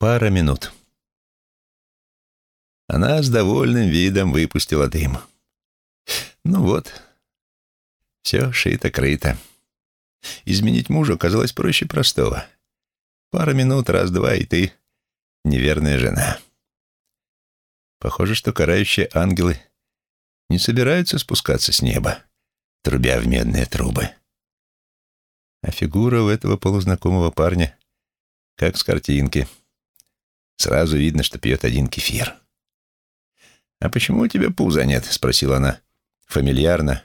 Пара минут. Она с довольным видом выпустила дым. Ну вот, все шито-крыто. Изменить мужу оказалось проще простого. Пара минут, раз-два, и ты неверная жена. Похоже, что карающие ангелы не собираются спускаться с неба, трубя в медные трубы. А фигура у этого полузнакомого парня как с картинки. Сразу видно, что пьет один кефир. «А почему у тебя пуза нет?» — спросила она фамильярно,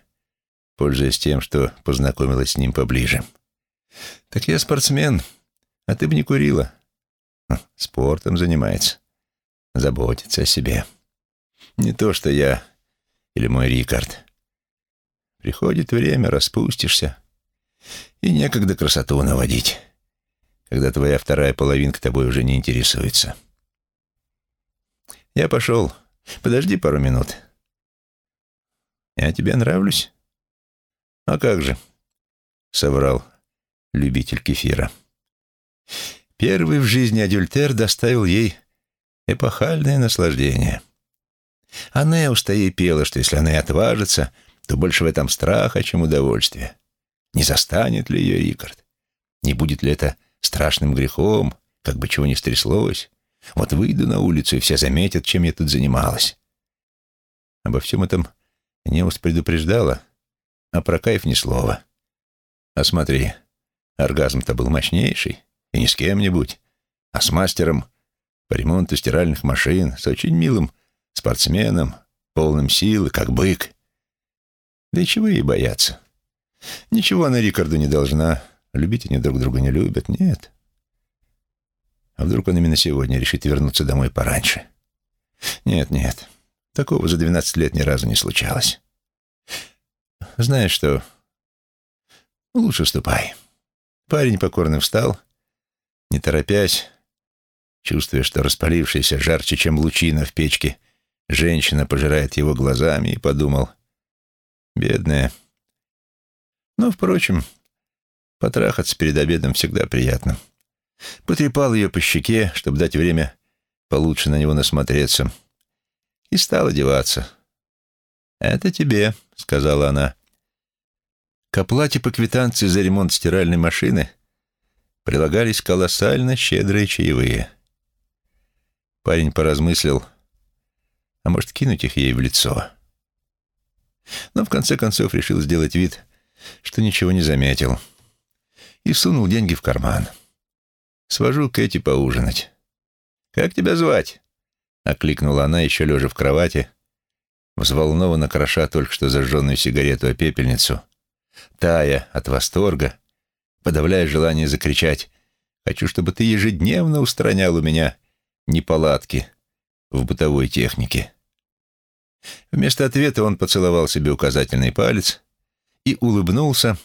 пользуясь тем, что познакомилась с ним поближе. «Так я спортсмен, а ты бы не курила». «Хм, «Спортом занимается, заботится о себе. Не то, что я или мой Рикард. Приходит время, распустишься, и некогда красоту наводить, когда твоя вторая половинка тобой уже не интересуется. Я пошел. Подожди пару минут. Я тебе нравлюсь? А как же? Соврал любитель кефира. Первый в жизни адюльтер доставил ей эпохальное наслаждение. А Неус-то ей пела, что если она и отважится, то больше в этом страха, чем удовольствие. Не застанет ли ее Рикард? Не будет ли это страшным грехом, как бы чего ни стряслось? Вот выйду на улицу, и все заметят, чем я тут занималась. Обо всем этом Неус предупреждала, а про кайф ни слова. А смотри, оргазм-то был мощнейший, и не с кем-нибудь, а с мастером по ремонту стиральных машин, с очень милым спортсменом, полным силы, как бык. Да и чего ей бояться? Ничего она Рикарду не должна. Любить они друг друга не любят, нет. А вдруг он именно сегодня решит вернуться домой пораньше? Нет, нет, такого за двенадцать лет ни разу не случалось. Знаешь что, лучше ступай. Парень покорно встал, не торопясь, чувствуя, что распалившийся жарче, чем лучина в печке, женщина пожирает его глазами, и подумал, бедная. Но, впрочем, потрахаться перед обедом всегда приятно. Потрепал ее по щеке, чтобы дать время получше на него насмотреться, и стал одеваться. «Это тебе», — сказала она. К оплате по квитанции за ремонт стиральной машины прилагались колоссально щедрые чаевые. Парень поразмыслил, а может, кинуть их ей в лицо. Но в конце концов решил сделать вид, что ничего не заметил, и сунул деньги в карман. «Свожу Кэти поужинать». «Как тебя звать?» — окликнула она, еще лежа в кровати, взволнованно кроша только что зажженную сигарету о пепельницу, тая от восторга, подавляя желание закричать «Хочу, чтобы ты ежедневно устранял у меня неполадки в бытовой технике. Вместо ответа он поцеловал себе указательный палец и улыбнулся,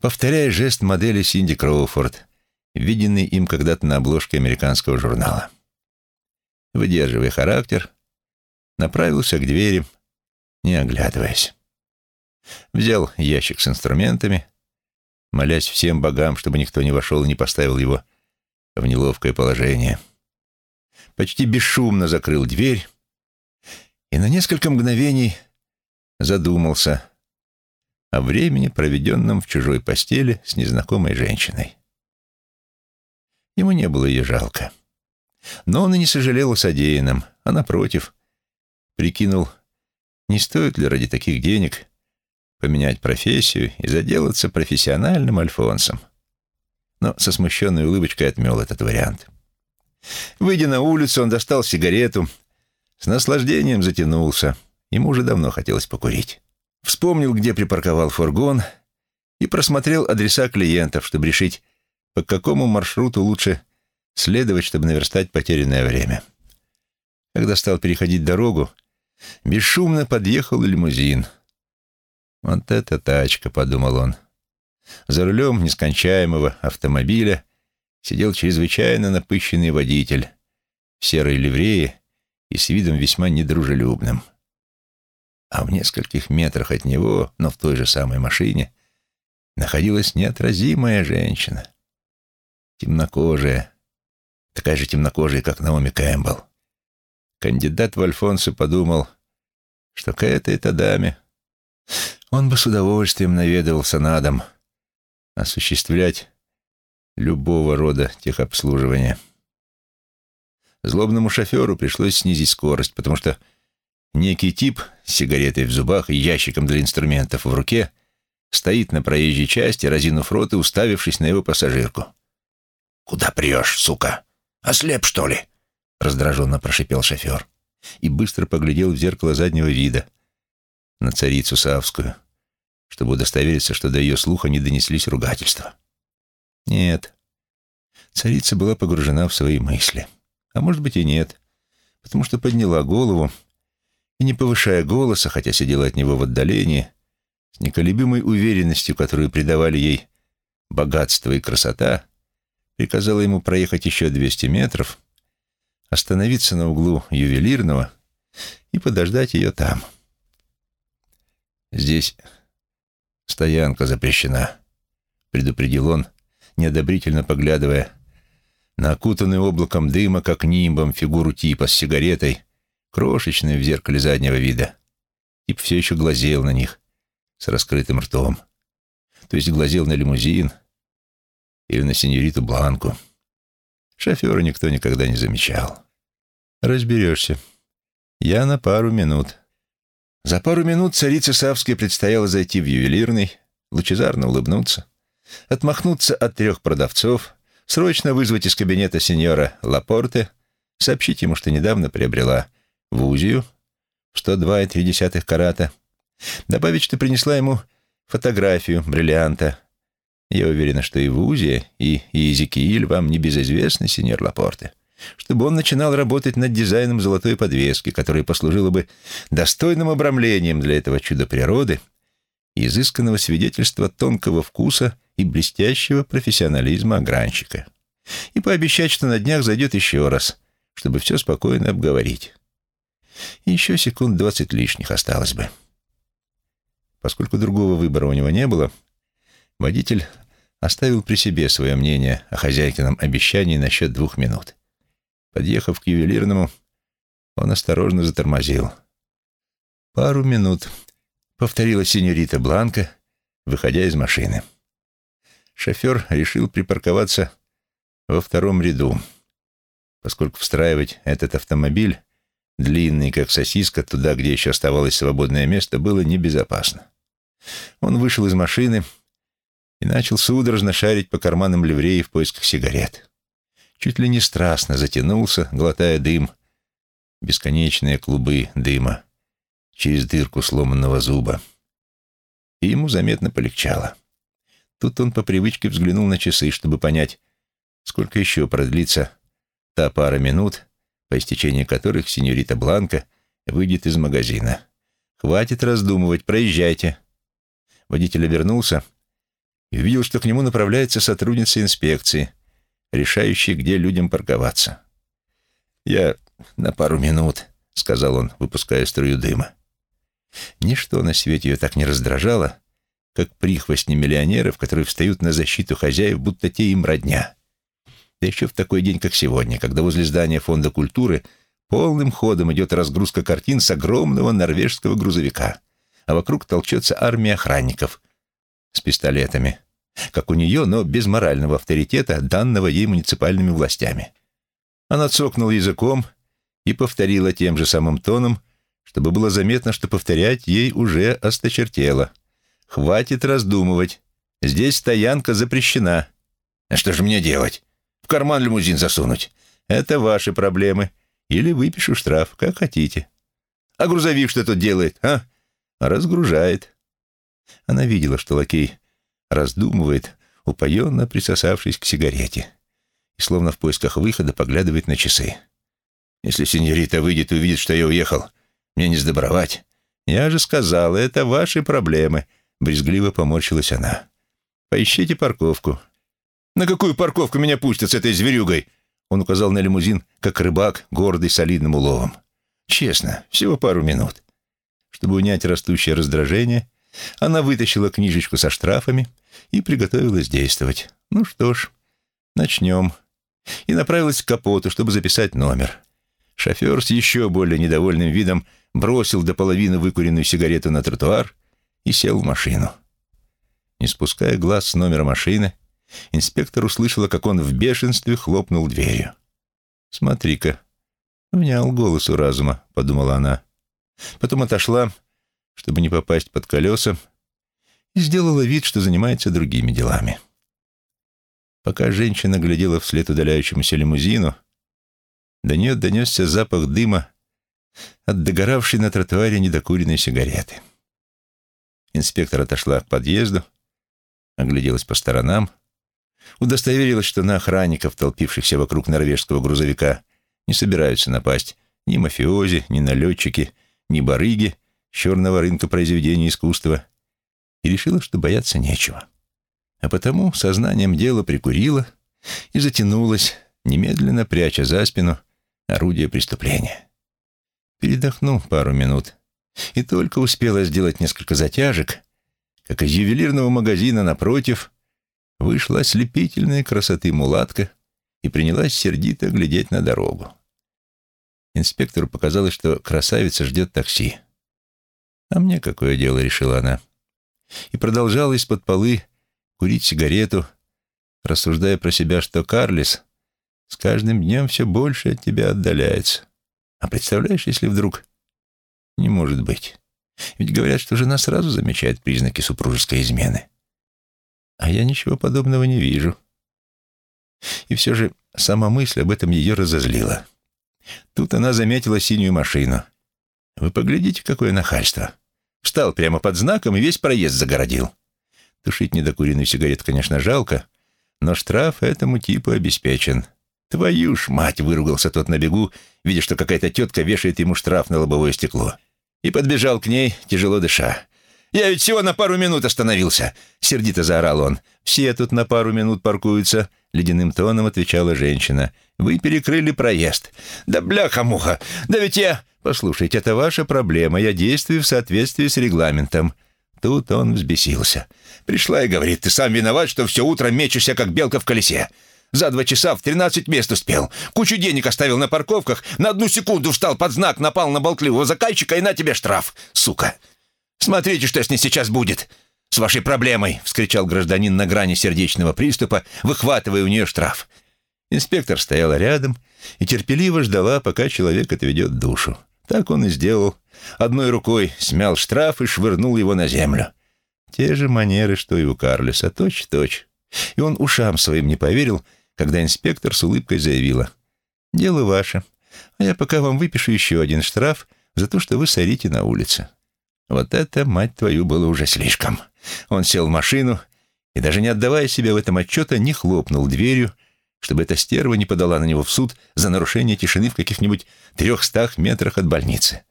повторяя жест модели Синди Кроуфорд, виденный им когда-то на обложке американского журнала. Выдерживая характер, направился к двери, не оглядываясь. Взял ящик с инструментами, молясь всем богам, чтобы никто не вошел и не поставил его в неловкое положение — почти бесшумно закрыл дверь и на несколько мгновений задумался о времени, проведенном в чужой постели с незнакомой женщиной. Ему не было ее жалко. Но он и не сожалел о содеянном, а, напротив, прикинул, не стоит ли ради таких денег поменять профессию и заделаться профессиональным альфонсом. Но со смущенной улыбочкой отмел этот вариант. Выйдя на улицу, он достал сигарету, с наслаждением затянулся. Ему уже давно хотелось покурить. Вспомнил, где припарковал фургон, и просмотрел адреса клиентов, чтобы решить, по какому маршруту лучше следовать, чтобы наверстать потерянное время. Когда стал переходить дорогу, бесшумно подъехал лимузин. «Вот это тачка», — подумал он. За рулем нескончаемого автомобиля сидел чрезвычайно напыщенный водитель в серой ливрее и с видом весьма недружелюбным. А в нескольких метрах от него, но в той же самой машине, находилась неотразимая женщина, темнокожая, такая же темнокожая, как Наоми Кэмпбелл. Кандидат в Альфонсо подумал, что к этой-то даме он бы с удовольствием наведывался на дом осуществлять любого рода техобслуживания. Злобному шоферу пришлось снизить скорость, потому что некий тип с сигаретой в зубах и ящиком для инструментов в руке стоит на проезжей части, разинув рот и уставившись на его пассажирку. «Куда прешь, сука? Ослеп, что ли?» — раздраженно прошипел шофер и быстро поглядел в зеркало заднего вида на царицу Савскую, чтобы удостовериться, что до ее слуха не донеслись ругательства. Нет, царица была погружена в свои мысли. А может быть и нет, потому что подняла голову и, не повышая голоса, хотя сидела от него в отдалении, с неколебимой уверенностью, которую придавали ей богатство и красота, приказала ему проехать еще 200 метров, остановиться на углу ювелирного и подождать ее там. «Здесь стоянка запрещена», — предупредил он, неодобрительно поглядывая на окутанную облаком дыма, как нимбом, фигуру типа с сигаретой, крошечную в зеркале заднего вида. Тип все еще глазел на них с раскрытым ртом. То есть глазел на лимузин или на сеньориту Бланку. Шофера никто никогда не замечал. Разберешься. Я на пару минут. За пару минут царице Савской предстояло зайти в ювелирный, лучезарно улыбнуться, отмахнуться от трех продавцов, срочно вызвать из кабинета сеньора Лапорте, сообщить ему, что недавно приобрела вузию в 102,3 карата, добавить, что принесла ему фотографию бриллианта. Я уверена, что и Вузия, и Иезекииль вам не безызвестны, сеньор Лапорте, чтобы он начинал работать над дизайном золотой подвески, которая послужила бы достойным обрамлением для этого чуда природы изысканного свидетельства тонкого вкуса и блестящего профессионализма огранщика. И пообещать, что на днях зайдет еще раз, чтобы все спокойно обговорить. Еще секунд двадцать лишних осталось бы. Поскольку другого выбора у него не было, водитель оставил при себе свое мнение о хозяйкином обещании насчет двух минут. Подъехав к ювелирному, он осторожно затормозил. «Пару минут», — повторила синьорита Бланка, выходя из машины шофер решил припарковаться во втором ряду, поскольку встраивать этот автомобиль, длинный как сосиска, туда, где еще оставалось свободное место, было небезопасно. Он вышел из машины и начал судорожно шарить по карманам ливреи в поисках сигарет. Чуть ли не страстно затянулся, глотая дым, бесконечные клубы дыма через дырку сломанного зуба. И ему заметно полегчало. Тут он по привычке взглянул на часы, чтобы понять, сколько еще продлится та пара минут, по истечении которых сеньорита Бланка выйдет из магазина. «Хватит раздумывать, проезжайте». Водитель обернулся и увидел, что к нему направляется сотрудница инспекции, решающая, где людям парковаться. «Я на пару минут», — сказал он, выпуская струю дыма. Ничто на свете ее так не раздражало, как прихвостни миллионеров, которые встают на защиту хозяев, будто те им родня. Да еще в такой день, как сегодня, когда возле здания Фонда культуры полным ходом идет разгрузка картин с огромного норвежского грузовика, а вокруг толчется армия охранников с пистолетами, как у нее, но без морального авторитета, данного ей муниципальными властями. Она цокнула языком и повторила тем же самым тоном, чтобы было заметно, что повторять ей уже осточертело. «Хватит раздумывать. Здесь стоянка запрещена». «А что же мне делать? В карман лимузин засунуть?» «Это ваши проблемы. Или выпишу штраф, как хотите». «А грузовик что тут делает, а?» «Разгружает». Она видела, что лакей раздумывает, упоенно присосавшись к сигарете, и словно в поисках выхода поглядывает на часы. «Если сеньорита выйдет и увидит, что я уехал, мне не сдобровать». «Я же сказала, это ваши проблемы», Брезгливо поморщилась она. «Поищите парковку». «На какую парковку меня пустят с этой зверюгой?» Он указал на лимузин, как рыбак, гордый солидным уловом. «Честно, всего пару минут». Чтобы унять растущее раздражение, она вытащила книжечку со штрафами и приготовилась действовать. «Ну что ж, начнем». и направилась к капоту, чтобы записать номер. Шофер с еще более недовольным видом бросил до половины выкуренную сигарету на тротуар и сел в машину. Не спуская глаз с номера машины, инспектор услышала, как он в бешенстве хлопнул дверью. «Смотри-ка, внял голосу разума», — подумала она. Потом отошла, чтобы не попасть под колеса, и сделала вид, что занимается другими делами. Пока женщина глядела вслед удаляющемуся лимузину, до нее донесся запах дыма от догоравшей на тротуаре недокуренной сигареты. Инспектор отошла к подъезду, огляделась по сторонам, удостоверилась, что на охранников, толпившихся вокруг норвежского грузовика, не собираются напасть ни мафиози, ни налетчики, ни барыги черного рынка произведений искусства, и решила, что бояться нечего. А потому сознанием дела прикурила и затянулась, немедленно пряча за спину орудие преступления. Передохну пару минут и только успела сделать несколько затяжек, как из ювелирного магазина напротив вышла ослепительная красоты мулатка и принялась сердито глядеть на дорогу. Инспектору показалось, что красавица ждет такси. «А мне какое дело?» — решила она. И продолжала из-под полы курить сигарету, рассуждая про себя, что Карлис с каждым днем все больше от тебя отдаляется. А представляешь, если вдруг... Не может быть. Ведь говорят, что жена сразу замечает признаки супружеской измены. А я ничего подобного не вижу. И все же сама мысль об этом ее разозлила. Тут она заметила синюю машину. Вы поглядите, какое нахальство. Встал прямо под знаком и весь проезд загородил. Тушить недокуренную сигарету, конечно, жалко, но штраф этому типу обеспечен. «Твою ж мать!» — выругался тот на бегу, видя, что какая-то тетка вешает ему штраф на лобовое стекло. И подбежал к ней, тяжело дыша. «Я ведь всего на пару минут остановился!» — сердито заорал он. «Все тут на пару минут паркуются», — ледяным тоном отвечала женщина. «Вы перекрыли проезд». «Да бляха-муха! Да ведь я...» «Послушайте, это ваша проблема. Я действую в соответствии с регламентом». Тут он взбесился. «Пришла и говорит, ты сам виноват, что все утро мечешься, как белка в колесе. За два часа в тринадцать мест успел. Кучу денег оставил на парковках, на одну секунду встал под знак, напал на болтливого заказчика и на тебе штраф, сука. Смотрите, что с ней сейчас будет. С вашей проблемой, — вскричал гражданин на грани сердечного приступа, выхватывая у нее штраф. Инспектор стояла рядом и терпеливо ждала, пока человек отведет душу. Так он и сделал. Одной рукой смял штраф и швырнул его на землю. Те же манеры, что и у Карлиса, точь-точь. И он ушам своим не поверил, когда инспектор с улыбкой заявила. «Дело ваше, а я пока вам выпишу еще один штраф за то, что вы сорите на улице». Вот это, мать твою, было уже слишком. Он сел в машину и, даже не отдавая себе в этом отчета, не хлопнул дверью, чтобы эта стерва не подала на него в суд за нарушение тишины в каких-нибудь трехстах метрах от больницы.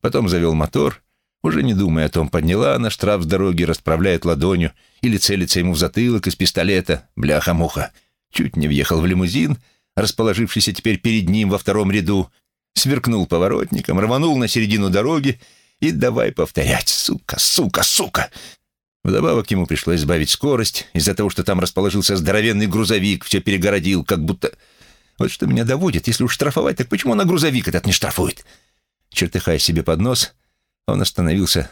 Потом завел мотор, уже не думая о том, подняла она штраф с дороги, расправляет ладонью или целится ему в затылок из пистолета, бляха-муха. Чуть не въехал в лимузин, расположившийся теперь перед ним во втором ряду, сверкнул поворотником, рванул на середину дороги и давай повторять «сука, сука, сука». Вдобавок ему пришлось сбавить скорость из-за того, что там расположился здоровенный грузовик, все перегородил, как будто... Вот что меня доводит, если уж штрафовать, так почему на грузовик этот не штрафует? Чертыхая себе под нос, он остановился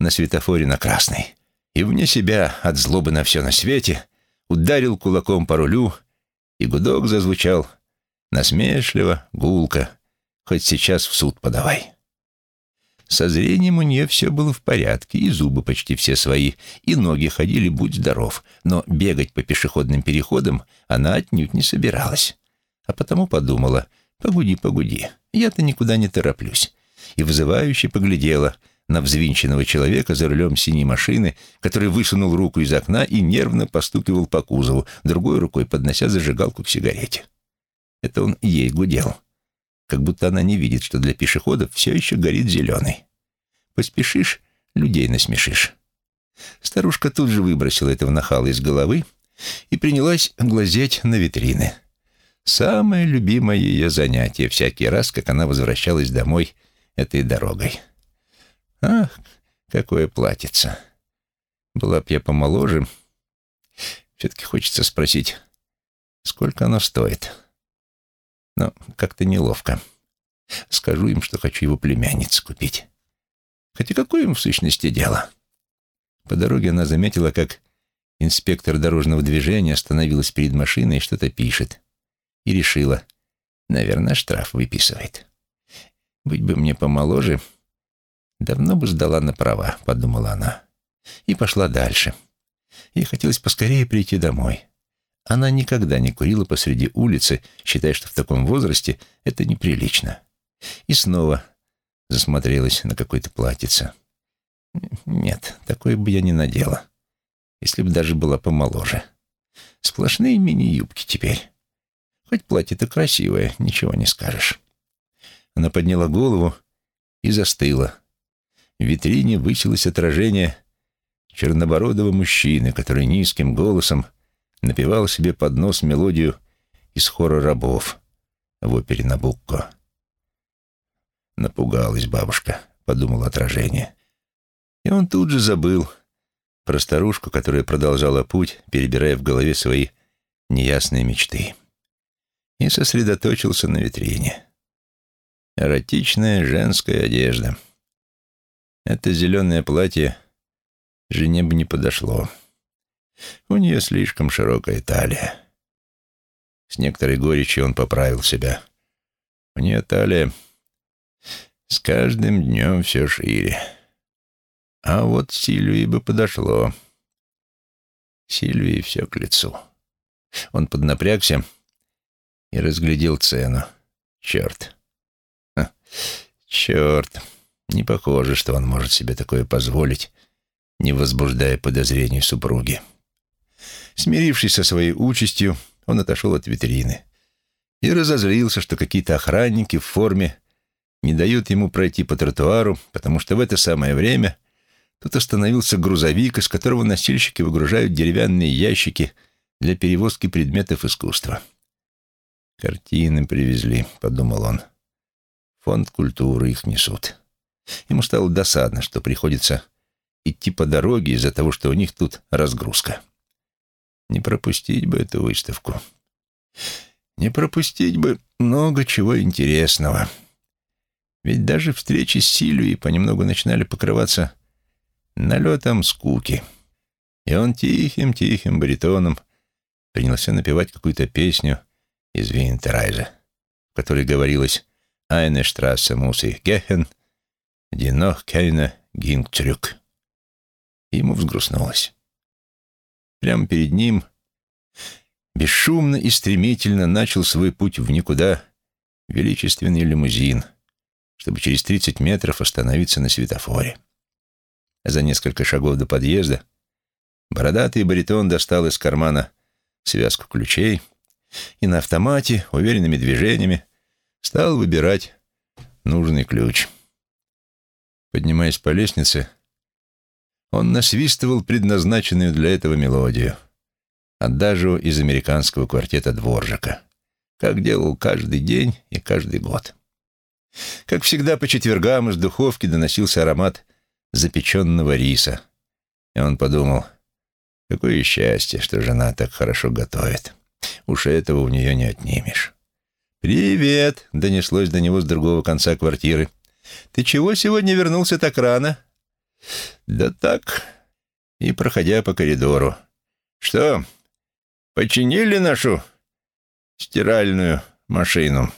на светофоре на красный и вне себя от злобы на все на свете ударил кулаком по рулю, и гудок зазвучал насмешливо, гулко, хоть сейчас в суд подавай. Со зрением у нее все было в порядке, и зубы почти все свои, и ноги ходили, будь здоров, но бегать по пешеходным переходам она отнюдь не собиралась. А потому подумала, погуди, погуди, я-то никуда не тороплюсь. И вызывающе поглядела на взвинченного человека за рулем синей машины, который высунул руку из окна и нервно постукивал по кузову, другой рукой поднося зажигалку к сигарете. Это он ей гудел, как будто она не видит, что для пешеходов все еще горит зеленый. Поспешишь — людей насмешишь. Старушка тут же выбросила этого нахала из головы и принялась глазеть на витрины. Самое любимое ее занятие всякий раз, как она возвращалась домой этой дорогой. Ах, какое платьице. Была б я помоложе. Все-таки хочется спросить, сколько оно стоит. Но как-то неловко. Скажу им, что хочу его племянниц купить. Хотя какое им в сущности дело? По дороге она заметила, как инспектор дорожного движения остановилась перед машиной и что-то пишет. И решила, наверное, штраф выписывает. Быть бы мне помоложе, давно бы сдала на права, подумала она. И пошла дальше. Ей хотелось поскорее прийти домой. Она никогда не курила посреди улицы, считая, что в таком возрасте это неприлично. И снова засмотрелась на какое-то платьице. Нет, такое бы я не надела, если бы даже была помоложе. Сплошные мини-юбки теперь. Хоть платье-то красивое, ничего не скажешь. Она подняла голову и застыла. В витрине высилось отражение чернобородого мужчины, который низким голосом напевал себе под нос мелодию из хора рабов в опере «Набукко». Напугалась бабушка, подумал отражение. И он тут же забыл про старушку, которая продолжала путь, перебирая в голове свои неясные мечты. И сосредоточился на витрине. Эротичная женская одежда. Это зеленое платье жене бы не подошло. У нее слишком широкая талия. С некоторой горечью он поправил себя. У нее талия с каждым днем все шире. А вот Сильвии бы подошло. Сильвии все к лицу. Он поднапрягся и разглядел цену. Черт. Черт. Не похоже, что он может себе такое позволить, не возбуждая подозрений супруги. Смирившись со своей участью, он отошел от витрины и разозлился, что какие-то охранники в форме не дают ему пройти по тротуару, потому что в это самое время тут остановился грузовик, из которого носильщики выгружают деревянные ящики для перевозки предметов искусства. «Картины привезли», — подумал он. «Фонд культуры их несут». Ему стало досадно, что приходится идти по дороге из-за того, что у них тут разгрузка. Не пропустить бы эту выставку. Не пропустить бы много чего интересного. Ведь даже встречи с Сильвией понемногу начинали покрываться налетом скуки. И он тихим-тихим баритоном принялся напевать какую-то песню из Винтерайза, в которой говорилось «Айне штрассе мусы гехен, динох кейна гингтрюк». Ему взгрустнулось. Прямо перед ним бесшумно и стремительно начал свой путь в никуда величественный лимузин — чтобы через 30 метров остановиться на светофоре. За несколько шагов до подъезда бородатый баритон достал из кармана связку ключей и на автомате, уверенными движениями, стал выбирать нужный ключ. Поднимаясь по лестнице, он насвистывал предназначенную для этого мелодию, адажу из американского квартета Дворжика, как делал каждый день и каждый год. Как всегда, по четвергам из духовки доносился аромат запеченного риса. И он подумал, какое счастье, что жена так хорошо готовит. Уж этого у нее не отнимешь. «Привет!» — донеслось до него с другого конца квартиры. «Ты чего сегодня вернулся так рано?» «Да так...» И, проходя по коридору. «Что, починили нашу стиральную машину?»